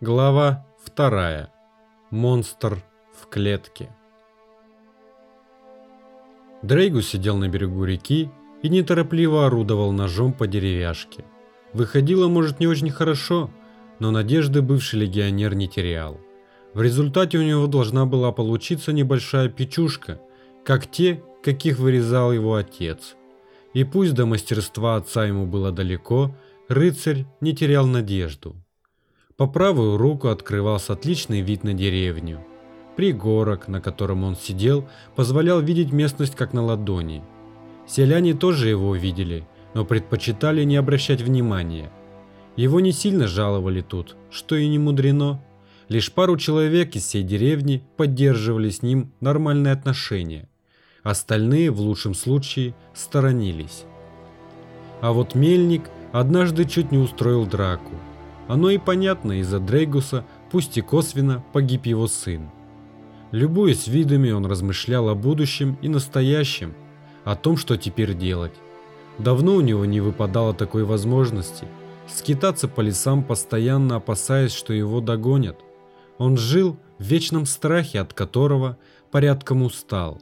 Глава 2. Монстр в клетке. Дрейгу сидел на берегу реки и неторопливо орудовал ножом по деревяшке. Выходило, может, не очень хорошо, но надежды бывший легионер не терял. В результате у него должна была получиться небольшая печушка, как те, каких вырезал его отец. И пусть до мастерства отца ему было далеко, рыцарь не терял надежду. По правую руку открывался отличный вид на деревню. Пригорок, на котором он сидел, позволял видеть местность как на ладони. Селяне тоже его видели, но предпочитали не обращать внимания. Его не сильно жаловали тут, что и не мудрено. Лишь пару человек из всей деревни поддерживали с ним нормальные отношения. Остальные, в лучшем случае, сторонились. А вот Мельник однажды чуть не устроил драку. Оно и понятно, из-за Дрейгуса, пусть и косвенно, погиб его сын. Любуясь видами, он размышлял о будущем и настоящем, о том, что теперь делать. Давно у него не выпадало такой возможности скитаться по лесам, постоянно опасаясь, что его догонят. Он жил в вечном страхе, от которого порядком устал.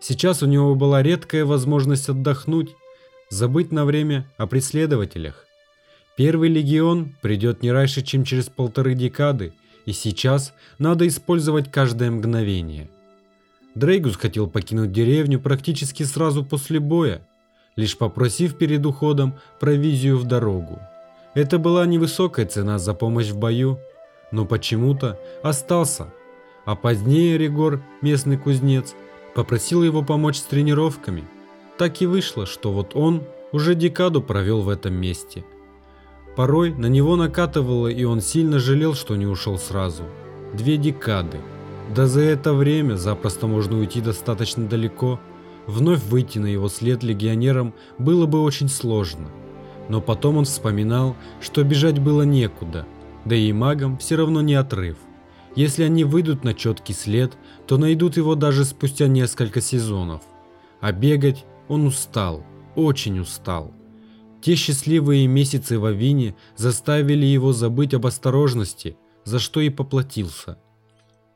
Сейчас у него была редкая возможность отдохнуть, забыть на время о преследователях. Первый легион придет не раньше, чем через полторы декады, и сейчас надо использовать каждое мгновение. Дрейгус хотел покинуть деревню практически сразу после боя, лишь попросив перед уходом провизию в дорогу. Это была невысокая цена за помощь в бою, но почему-то остался. А позднее Ригор, местный кузнец, попросил его помочь с тренировками. Так и вышло, что вот он уже декаду провел в этом месте – Порой на него накатывало, и он сильно жалел, что не ушел сразу. Две декады. Да за это время запросто можно уйти достаточно далеко. Вновь выйти на его след легионерам было бы очень сложно. Но потом он вспоминал, что бежать было некуда, да и магам все равно не отрыв. Если они выйдут на четкий след, то найдут его даже спустя несколько сезонов. А бегать он устал, очень устал. Те счастливые месяцы в Авине заставили его забыть об осторожности, за что и поплатился.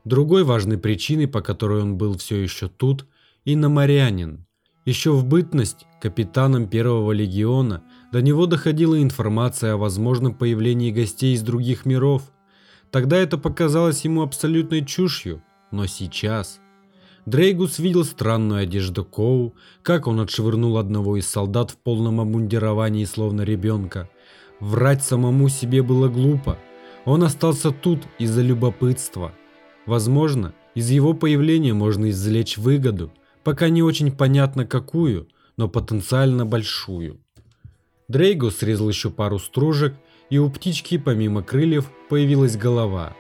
Другой важной причиной, по которой он был все еще тут, иномарянин. Еще в бытность капитаном первого легиона до него доходила информация о возможном появлении гостей из других миров. Тогда это показалось ему абсолютной чушью, но сейчас – Дрейгус видел странную одежду Коу, как он отшвырнул одного из солдат в полном обмундировании, словно ребенка. Врать самому себе было глупо. Он остался тут из-за любопытства. Возможно, из его появления можно извлечь выгоду, пока не очень понятно какую, но потенциально большую. Дрейгу срезал еще пару стружек, и у птички помимо крыльев появилась голова.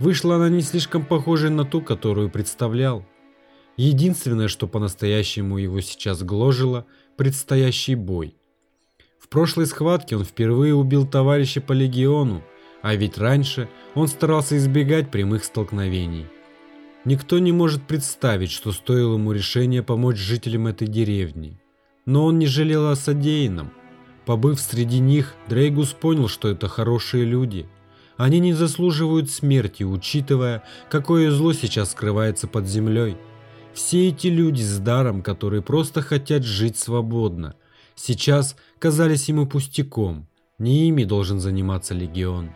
Вышла она не слишком похожей на ту, которую представлял. Единственное, что по-настоящему его сейчас гложило – предстоящий бой. В прошлой схватке он впервые убил товарища по легиону, а ведь раньше он старался избегать прямых столкновений. Никто не может представить, что стоило ему решение помочь жителям этой деревни. Но он не жалел о содеянном. Побыв среди них, Дрейгус понял, что это хорошие люди. Они не заслуживают смерти, учитывая, какое зло сейчас скрывается под землей – все эти люди с даром, которые просто хотят жить свободно, сейчас казались ему пустяком, не ими должен заниматься легион.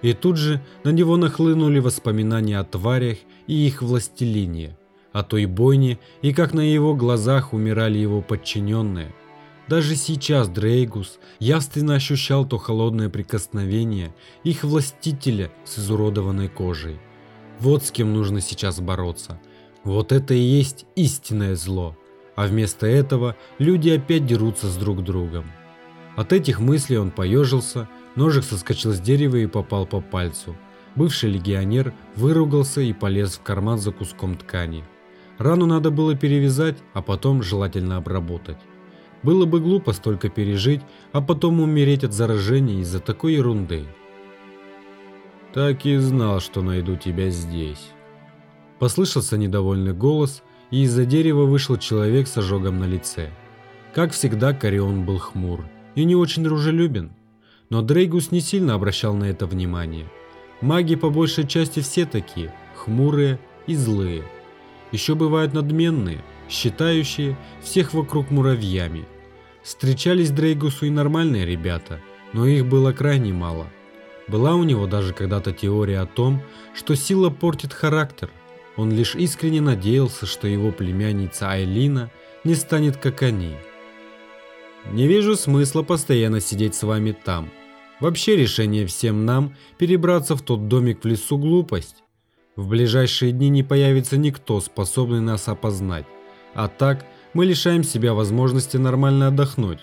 И тут же на него нахлынули воспоминания о тварях и их властелине, о той бойне и как на его глазах умирали его подчиненные. Даже сейчас Дрейгус явственно ощущал то холодное прикосновение их властителя с изуродованной кожей. Вот с кем нужно сейчас бороться – вот это и есть истинное зло. А вместо этого люди опять дерутся с друг другом. От этих мыслей он поежился, ножик соскочил с дерева и попал по пальцу. Бывший легионер выругался и полез в карман за куском ткани. Рану надо было перевязать, а потом желательно обработать. Было бы глупо столько пережить, а потом умереть от заражения из-за такой ерунды. Так и знал, что найду тебя здесь. Послышался недовольный голос, и из-за дерева вышел человек с ожогом на лице. Как всегда, Карион был хмур и не очень дружелюбен, но Дрейгус не сильно обращал на это внимание. Маги по большей части все такие, хмурые и злые. Еще бывают надменные, считающие всех вокруг муравьями. Встречались Дрейгусу и нормальные ребята, но их было крайне мало. Была у него даже когда-то теория о том, что сила портит характер. Он лишь искренне надеялся, что его племянница Айлина не станет как они. Не вижу смысла постоянно сидеть с вами там. Вообще решение всем нам перебраться в тот домик в лесу глупость. В ближайшие дни не появится никто, способный нас опознать. А так мы лишаем себя возможности нормально отдохнуть.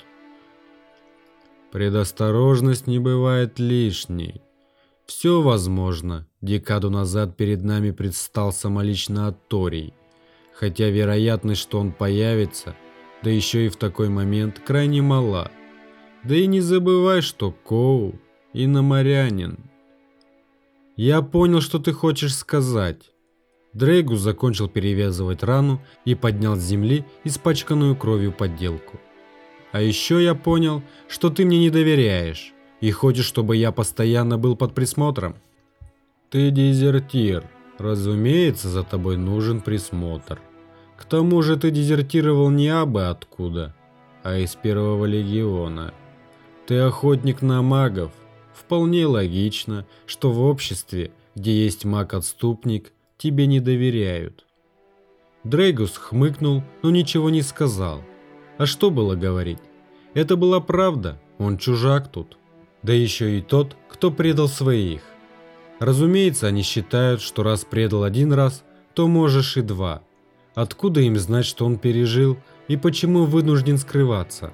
Предосторожность не бывает лишней. Все возможно. Декаду назад перед нами предстал самолично Аторий. Хотя вероятность, что он появится, да еще и в такой момент, крайне мала. Да и не забывай, что Коу иномарянин. Я понял, что ты хочешь сказать. Дрейгус закончил перевязывать рану и поднял с земли испачканную кровью подделку. А еще я понял, что ты мне не доверяешь и хочешь, чтобы я постоянно был под присмотром. Ты дезертир. Разумеется, за тобой нужен присмотр. К тому же ты дезертировал не абы откуда, а из первого легиона. Ты охотник на магов. Вполне логично, что в обществе, где есть маг-отступник, тебе не доверяют. Дрейгус хмыкнул, но ничего не сказал. А что было говорить? Это была правда, он чужак тут. Да еще и тот, кто предал своих. Разумеется, они считают, что раз предал один раз, то можешь и два. Откуда им знать, что он пережил и почему вынужден скрываться?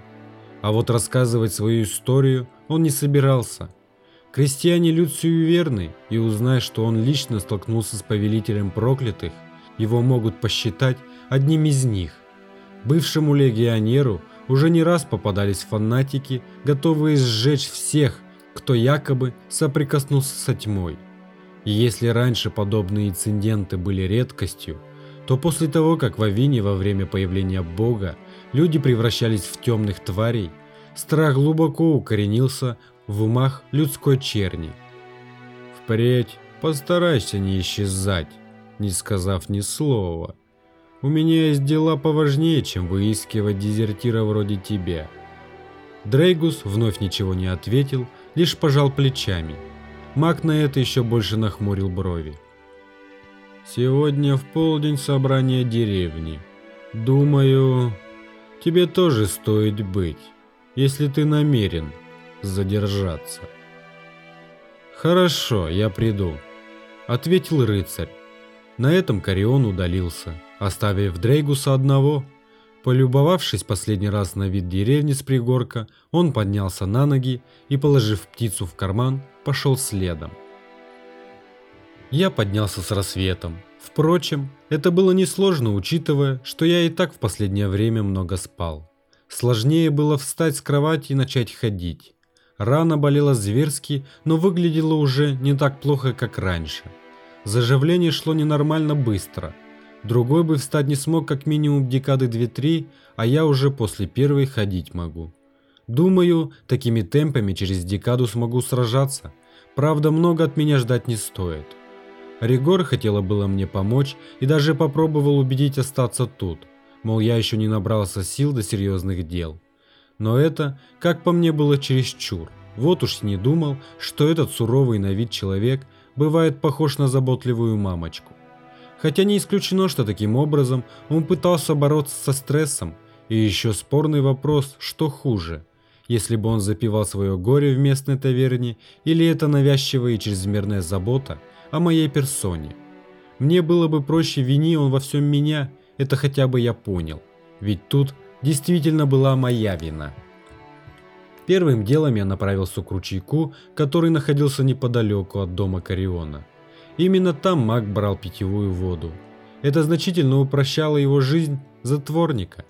А вот рассказывать свою историю он не собирался – Крестьяне люд суеверны, и узнай, что он лично столкнулся с повелителем проклятых, его могут посчитать одним из них. Бывшему легионеру уже не раз попадались фанатики, готовые сжечь всех, кто якобы соприкоснулся со тьмой. И если раньше подобные инциденты были редкостью, то после того, как в Авине во время появления Бога люди превращались в темных тварей, страх глубоко укоренился в умах людской черни. Впредь постарайся не исчезать, не сказав ни слова. У меня есть дела поважнее, чем выискивать дезертира вроде тебя. Дрейгус вновь ничего не ответил, лишь пожал плечами. Маг на это еще больше нахмурил брови. Сегодня в полдень собрание деревни. Думаю, тебе тоже стоит быть, если ты намерен задержаться. «Хорошо, я приду», — ответил рыцарь. На этом Карион удалился, оставив Дрейгуса одного. Полюбовавшись последний раз на вид деревни с пригорка, он поднялся на ноги и, положив птицу в карман, пошел следом. Я поднялся с рассветом. Впрочем, это было несложно, учитывая, что я и так в последнее время много спал. Сложнее было встать с кровати и начать ходить. Рана болела зверски, но выглядела уже не так плохо, как раньше. Заживление шло ненормально быстро. Другой бы встать не смог как минимум декады 2-3, а я уже после первой ходить могу. Думаю, такими темпами через декаду смогу сражаться. Правда, много от меня ждать не стоит. Ригор хотела было мне помочь и даже попробовал убедить остаться тут. Мол, я еще не набрался сил до серьезных дел. Но это, как по мне, было чересчур. Вот уж не думал, что этот суровый на вид человек бывает похож на заботливую мамочку. Хотя не исключено, что таким образом он пытался бороться со стрессом. И еще спорный вопрос, что хуже, если бы он запивал свое горе в местной таверне, или это навязчивая и чрезмерная забота о моей персоне. Мне было бы проще вини он во всем меня, это хотя бы я понял. Ведь тут действительно была моя вина. Первым делом я направился к ручейку, который находился неподалеку от дома Кариона. Именно там маг брал питьевую воду. Это значительно упрощало его жизнь затворника.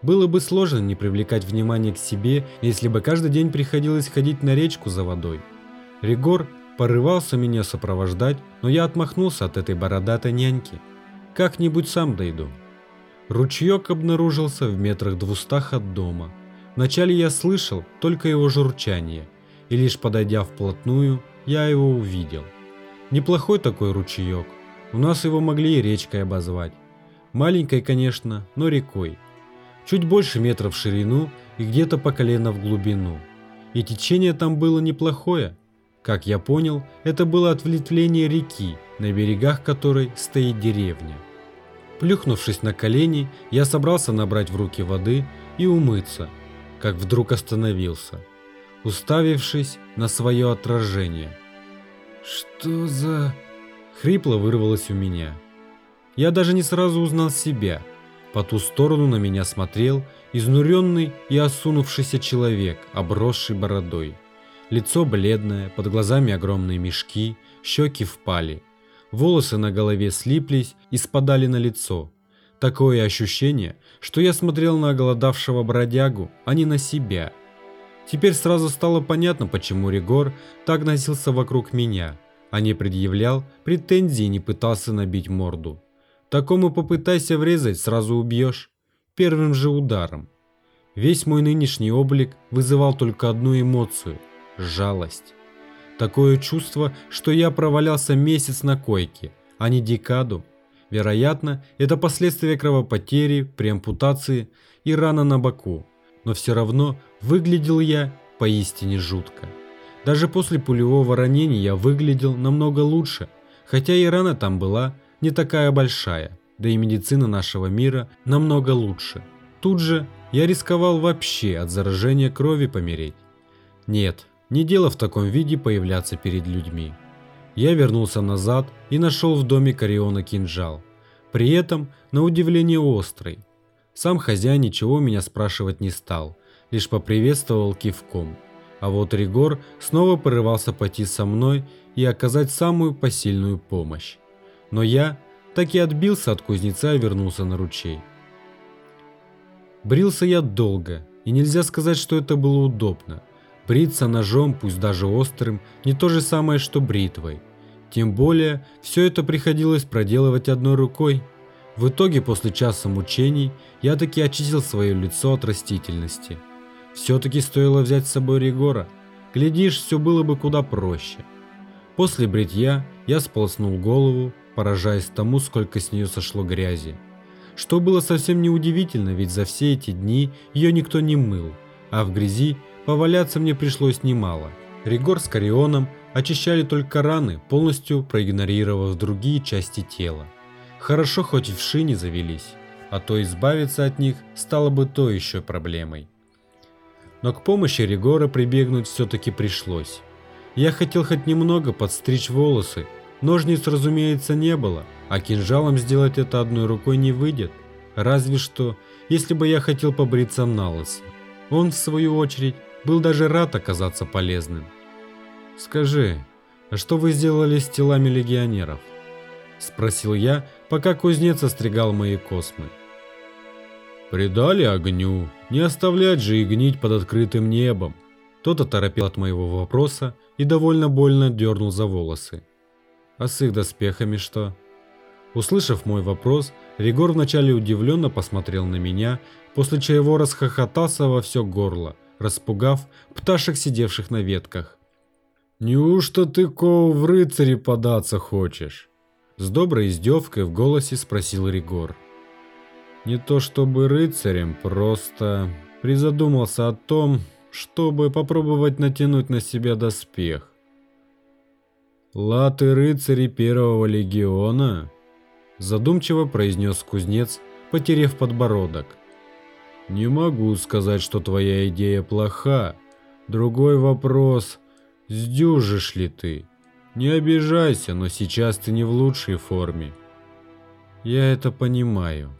Было бы сложно не привлекать внимание к себе, если бы каждый день приходилось ходить на речку за водой. Ригор порывался меня сопровождать, но я отмахнулся от этой бородатой няньки. Как-нибудь сам дойду. Ручеек обнаружился в метрах двухстах от дома. Вначале я слышал только его журчание, и лишь подойдя вплотную, я его увидел. Неплохой такой ручеек. У нас его могли и речкой обозвать. Маленькой, конечно, но рекой. Чуть больше метров в ширину и где-то по колено в глубину. И течение там было неплохое. Как я понял, это было ответвление реки, на берегах которой стоит деревня. Плюхнувшись на колени, я собрался набрать в руки воды и умыться, как вдруг остановился, уставившись на свое отражение. «Что за...» Хрипло вырвалось у меня. Я даже не сразу узнал себя. По ту сторону на меня смотрел изнуренный и осунувшийся человек, обросший бородой. Лицо бледное, под глазами огромные мешки, щеки впали. Волосы на голове слиплись и спадали на лицо. Такое ощущение, что я смотрел на оголодавшего бродягу, а не на себя. Теперь сразу стало понятно, почему Ригор так носился вокруг меня – а не предъявлял претензий и не пытался набить морду. Такому попытайся врезать, сразу убьешь. Первым же ударом. Весь мой нынешний облик вызывал только одну эмоцию – жалость. Такое чувство, что я провалялся месяц на койке, а не декаду. Вероятно, это последствия кровопотери при ампутации и рана на боку. Но все равно выглядел я поистине жутко. Даже после пулевого ранения я выглядел намного лучше, хотя и рана там была не такая большая, да и медицина нашего мира намного лучше. Тут же я рисковал вообще от заражения крови помереть. Нет, не дело в таком виде появляться перед людьми. Я вернулся назад и нашел в доме Кариона кинжал. При этом, на удивление острый. Сам хозяин ничего меня спрашивать не стал, лишь поприветствовал кивком – а вот Ригор снова порывался пойти со мной и оказать самую посильную помощь. Но я так и отбился от кузнеца и вернулся на ручей. Брился я долго, и нельзя сказать, что это было удобно. Бриться ножом, пусть даже острым, не то же самое, что бритвой. Тем более, все это приходилось проделывать одной рукой. В итоге, после часа мучений, я таки очистил свое лицо от растительности – все-таки стоило взять с собой Ригора. Глядишь, все было бы куда проще. После бритья я сполоснул голову, поражаясь тому, сколько с нее сошло грязи. Что было совсем неудивительно, ведь за все эти дни ее никто не мыл, а в грязи поваляться мне пришлось немало. Ригор с Карионом очищали только раны, полностью проигнорировав другие части тела. Хорошо хоть в шине завелись, а то избавиться от них стало бы то еще проблемой но к помощи Ригора прибегнуть все-таки пришлось. Я хотел хоть немного подстричь волосы, ножниц, разумеется, не было, а кинжалом сделать это одной рукой не выйдет, разве что, если бы я хотел побриться на лысо. Он, в свою очередь, был даже рад оказаться полезным. «Скажи, а что вы сделали с телами легионеров?» – спросил я, пока кузнец остригал мои космы. Предали огню, не оставлять же и гнить под открытым небом. Тот оторопел от моего вопроса и довольно больно дернул за волосы. А с их доспехами что? Услышав мой вопрос, Ригор вначале удивленно посмотрел на меня, после чего расхохотался во все горло, распугав пташек, сидевших на ветках. «Неужто ты, Коу, в рыцаре податься хочешь?» С доброй издевкой в голосе спросил Ригор. Не то чтобы рыцарем, просто призадумался о том, чтобы попробовать натянуть на себя доспех. «Латы рыцари первого легиона?» Задумчиво произнес кузнец, потеряв подбородок. «Не могу сказать, что твоя идея плоха. Другой вопрос, сдюжишь ли ты? Не обижайся, но сейчас ты не в лучшей форме». «Я это понимаю»,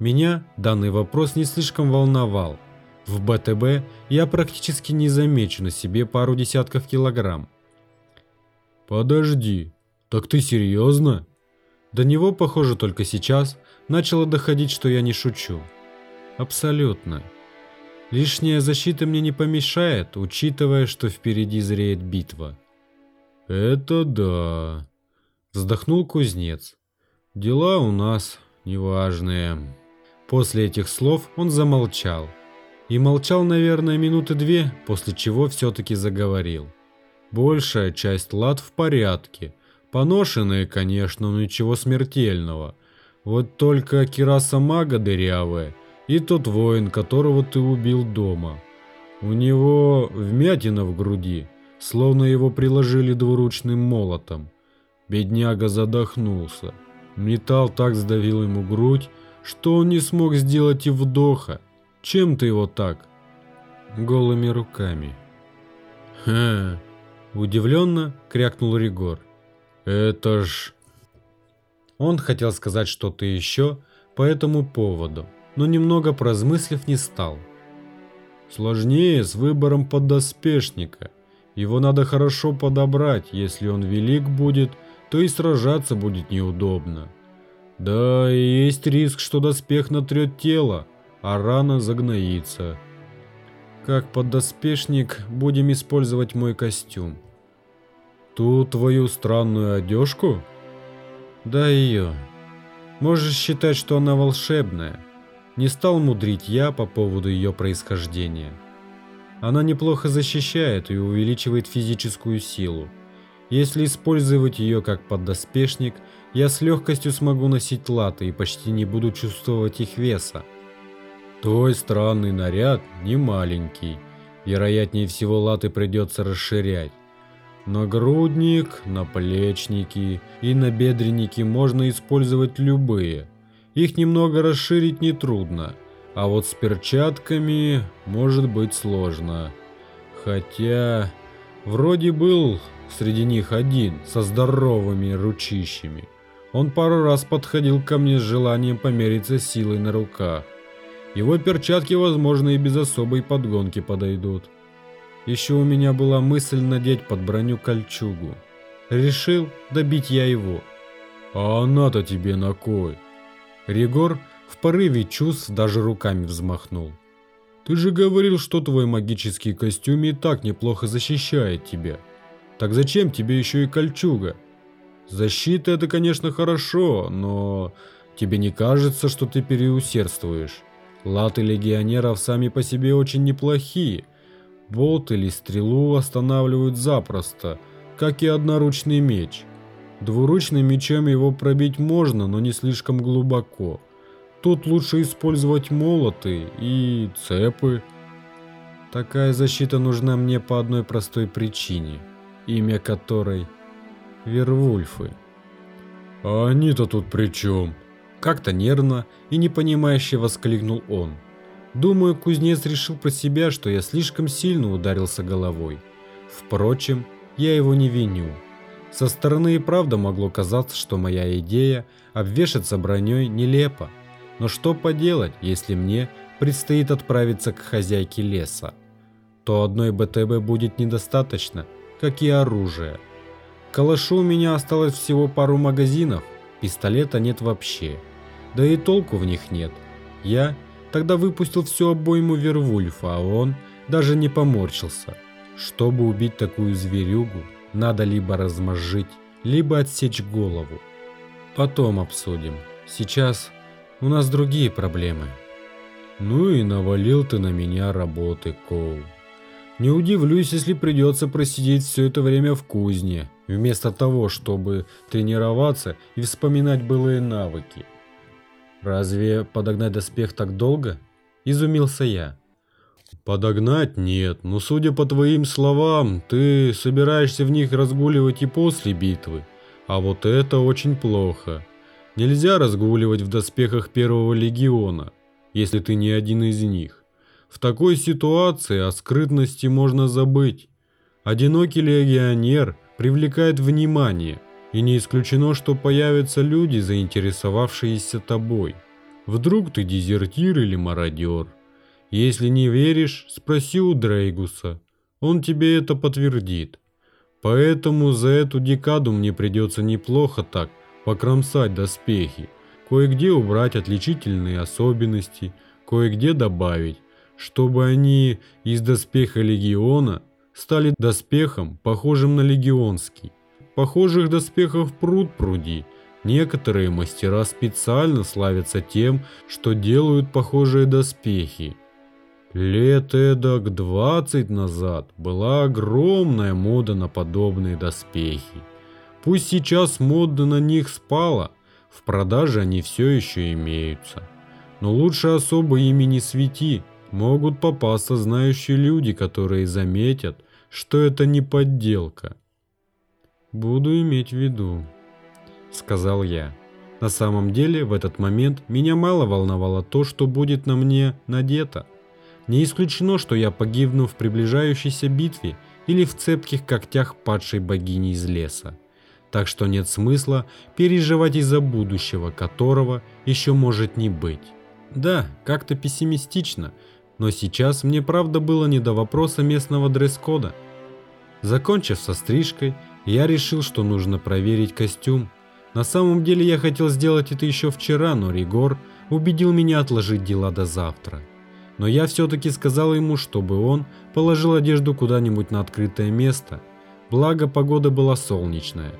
меня данный вопрос не слишком волновал. В БТБ я практически не замечу на себе пару десятков килограмм. «Подожди, так ты серьезно?» До него, похоже, только сейчас начало доходить, что я не шучу. Абсолютно. Лишняя защита мне не помешает, учитывая, что впереди зреет битва. «Это да», — вздохнул кузнец. «Дела у нас неважные». После этих слов он замолчал. И молчал, наверное, минуты две, после чего все-таки заговорил. Большая часть лад в порядке, Поношенные, конечно, но ничего смертельного. Вот только кираса мага дырявая, и тот воин, которого ты убил дома. У него вмятина в груди, словно его приложили двуручным молотом. Бедняга задохнулся. Металл так сдавил ему грудь, что он не смог сделать и вдоха. Чем ты его так? Голыми руками. Ха, удивленно крякнул Ригор. Это ж... Он хотел сказать что-то еще по этому поводу, но немного поразмыслив не стал. Сложнее с выбором поддоспешника. Его надо хорошо подобрать, если он велик будет, то и сражаться будет неудобно. Да, и есть риск, что доспех натрет тело, а рана загноится. Как поддоспешник будем использовать мой костюм. Ту твою странную одежку? Да ее. Можешь считать, что она волшебная. Не стал мудрить я по поводу ее происхождения. Она неплохо защищает и увеличивает физическую силу. Если использовать ее как поддоспешник, я с легкостью смогу носить латы и почти не буду чувствовать их веса. Твой странный наряд не маленький. Вероятнее всего латы придется расширять. Нагрудник, наплечники и набедренники можно использовать любые. Их немного расширить нетрудно, а вот с перчатками может быть сложно. Хотя, вроде был среди них один со здоровыми ручищами. Он пару раз подходил ко мне с желанием помериться силой на руках. Его перчатки, возможно, и без особой подгонки подойдут. Еще у меня была мысль надеть под броню кольчугу. Решил добить я его. А она-то тебе на кой? Ригор в порыве чувств даже руками взмахнул. Ты же говорил, что твой магический костюм и так неплохо защищает тебя. Так зачем тебе еще и кольчуга? Защита это, конечно, хорошо, но тебе не кажется, что ты переусердствуешь? Латы легионеров сами по себе очень неплохие. Болт или стрелу останавливают запросто, как и одноручный меч. Двуручным мечом его пробить можно, но не слишком глубоко. Тут лучше использовать молоты и цепы. Такая защита нужна мне по одной простой причине – имя которой Вервульфы. «А они-то тут при чем?» Как-то нервно и непонимающе воскликнул он. Думаю, кузнец решил про себя, что я слишком сильно ударился головой. Впрочем, я его не виню. Со стороны и правда могло казаться, что моя идея обвешаться броней нелепа. Но что поделать, если мне предстоит отправиться к хозяйке леса? То одной БТБ будет недостаточно – как и оружие. Калашу у меня осталось всего пару магазинов, пистолета нет вообще. Да и толку в них нет. Я тогда выпустил всю обойму Вервульфа, а он даже не поморщился. Чтобы убить такую зверюгу, надо либо размозжить, либо отсечь голову. Потом обсудим. Сейчас у нас другие проблемы. Ну и навалил ты на меня работы, Коул. Не удивлюсь, если придется просидеть все это время в кузне, вместо того, чтобы тренироваться и вспоминать былые навыки. Разве подогнать доспех так долго? Изумился я. Подогнать нет, но судя по твоим словам, ты собираешься в них разгуливать и после битвы. А вот это очень плохо. Нельзя разгуливать в доспехах первого легиона, если ты не один из них. В такой ситуации о скрытности можно забыть. Одинокий легионер привлекает внимание, и не исключено, что появятся люди, заинтересовавшиеся тобой. Вдруг ты дезертир или мародер. Если не веришь, спроси у Дрейгуса, он тебе это подтвердит. Поэтому за эту декаду мне придется неплохо так покромсать доспехи, кое-где убрать отличительные особенности, кое-где добавить, чтобы они из доспеха легиона стали доспехом, похожим на легионский. Похожих доспехов пруд пруди. Некоторые мастера специально славятся тем, что делают похожие доспехи. Лет эдак 20 назад была огромная мода на подобные доспехи. Пусть сейчас мода на них спала, в продаже они все еще имеются. Но лучше особо ими не свети, могут попасться знающие люди, которые заметят, что это не подделка. Буду иметь в виду, сказал я. На самом деле, в этот момент меня мало волновало то, что будет на мне надето. Не исключено, что я погибну в приближающейся битве или в цепких когтях падшей богини из леса. Так что нет смысла переживать из-за будущего, которого еще может не быть. Да, как-то пессимистично, но сейчас мне правда было не до вопроса местного дресс-кода. Закончив со стрижкой, я решил, что нужно проверить костюм. На самом деле я хотел сделать это еще вчера, но Ригор убедил меня отложить дела до завтра. Но я все-таки сказал ему, чтобы он положил одежду куда-нибудь на открытое место, благо погода была солнечная.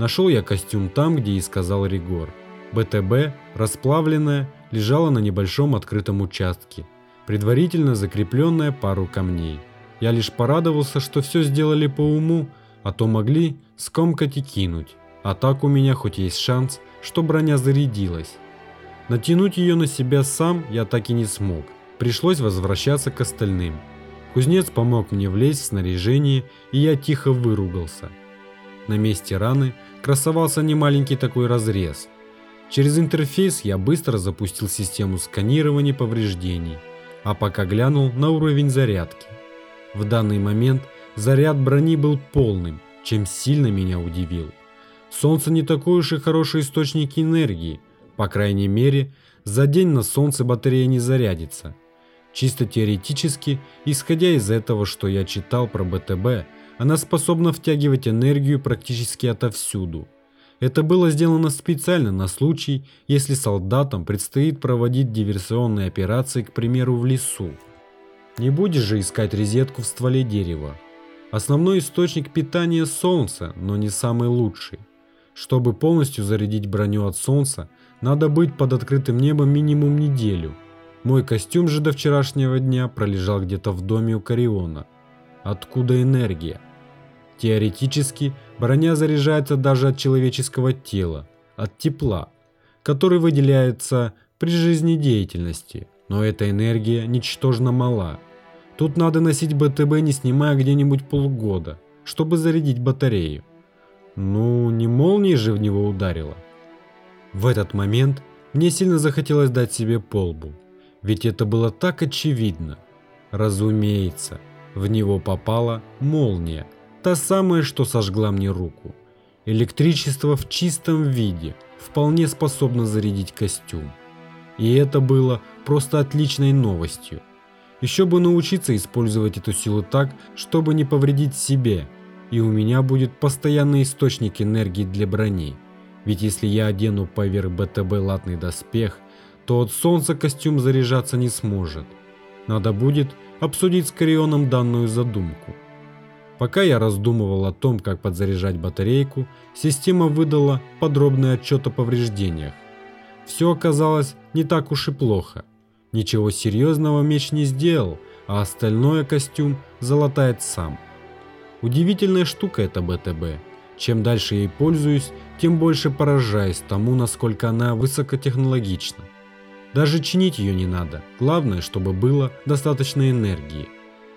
Нашел я костюм там, где и сказал Ригор. БТБ, расплавленная, лежала на небольшом открытом участке, предварительно закрепленная пару камней. Я лишь порадовался, что все сделали по уму, а то могли скомкать и кинуть. А так у меня хоть есть шанс, что броня зарядилась. Натянуть ее на себя сам я так и не смог. Пришлось возвращаться к остальным. Кузнец помог мне влезть в снаряжение, и я тихо выругался. На месте раны красовался немаленький такой разрез. Через интерфейс я быстро запустил систему сканирования повреждений, а пока глянул на уровень зарядки. В данный момент заряд брони был полным, чем сильно меня удивил. Солнце не такой уж и хороший источник энергии, по крайней мере, за день на солнце батарея не зарядится. Чисто теоретически, исходя из этого, что я читал про БТБ, она способна втягивать энергию практически отовсюду. Это было сделано специально на случай, если солдатам предстоит проводить диверсионные операции, к примеру, в лесу. Не будешь же искать розетку в стволе дерева. Основной источник питания – солнце, но не самый лучший. Чтобы полностью зарядить броню от солнца, надо быть под открытым небом минимум неделю. Мой костюм же до вчерашнего дня пролежал где-то в доме у Кариона. Откуда энергия? Теоретически, броня заряжается даже от человеческого тела, от тепла, который выделяется при жизнедеятельности, но эта энергия ничтожно мала. Тут надо носить БТБ не снимая где-нибудь полгода, чтобы зарядить батарею. Ну, не молнией же в него ударило. В этот момент мне сильно захотелось дать себе полбу, ведь это было так очевидно. Разумеется, в него попала молния, та самая, что сожгла мне руку. Электричество в чистом виде вполне способно зарядить костюм. И это было просто отличной новостью. Еще бы научиться использовать эту силу так, чтобы не повредить себе – и у меня будет постоянный источник энергии для брони. Ведь если я одену поверх БТБ латный доспех, то от солнца костюм заряжаться не сможет. Надо будет обсудить с Карионом данную задумку. Пока я раздумывал о том, как подзаряжать батарейку, система выдала подробный отчет о повреждениях. Все оказалось не так уж и плохо. Ничего серьезного меч не сделал, а остальное костюм залатает сам. Удивительная штука эта БТБ. Чем дальше ей пользуюсь, тем больше поражаюсь тому, насколько она высокотехнологична. Даже чинить ее не надо, главное, чтобы было достаточно энергии.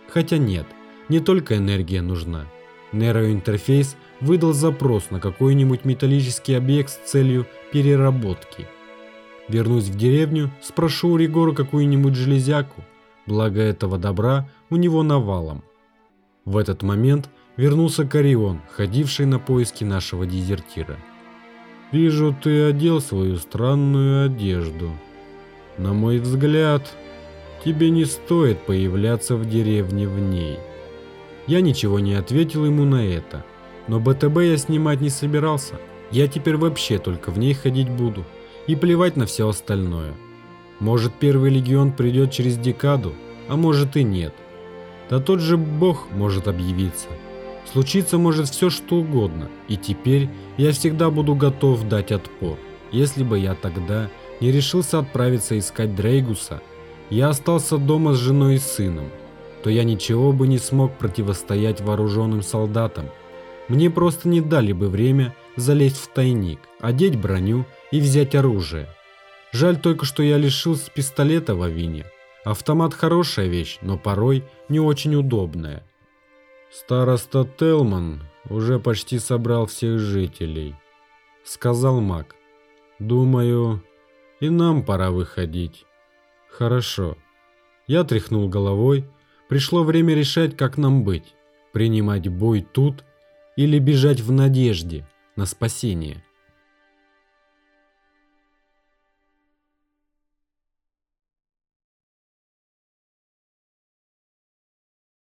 Хотя нет, не только энергия нужна. Нейроинтерфейс выдал запрос на какой-нибудь металлический объект с целью переработки. Вернусь в деревню, спрошу у Ригора какую-нибудь железяку, благо этого добра у него навалом. В этот момент вернулся Карион, ходивший на поиски нашего дезертира. «Вижу, ты одел свою странную одежду. На мой взгляд, тебе не стоит появляться в деревне в ней». Я ничего не ответил ему на это, но БТБ я снимать не собирался. Я теперь вообще только в ней ходить буду и плевать на все остальное. Может, первый легион придет через декаду, а может и нет. Да тот же Бог может объявиться. Случиться может все что угодно, и теперь я всегда буду готов дать отпор. Если бы я тогда не решился отправиться искать Дрейгуса, я остался дома с женой и сыном, то я ничего бы не смог противостоять вооруженным солдатам. Мне просто не дали бы время залезть в тайник, одеть броню и взять оружие. Жаль только, что я лишился пистолета в Авине. Автомат хорошая вещь, но порой не очень удобная. Староста Телман уже почти собрал всех жителей, сказал маг. Думаю, и нам пора выходить. Хорошо. Я тряхнул головой. Пришло время решать, как нам быть. Принимать бой тут или бежать в надежде на спасение.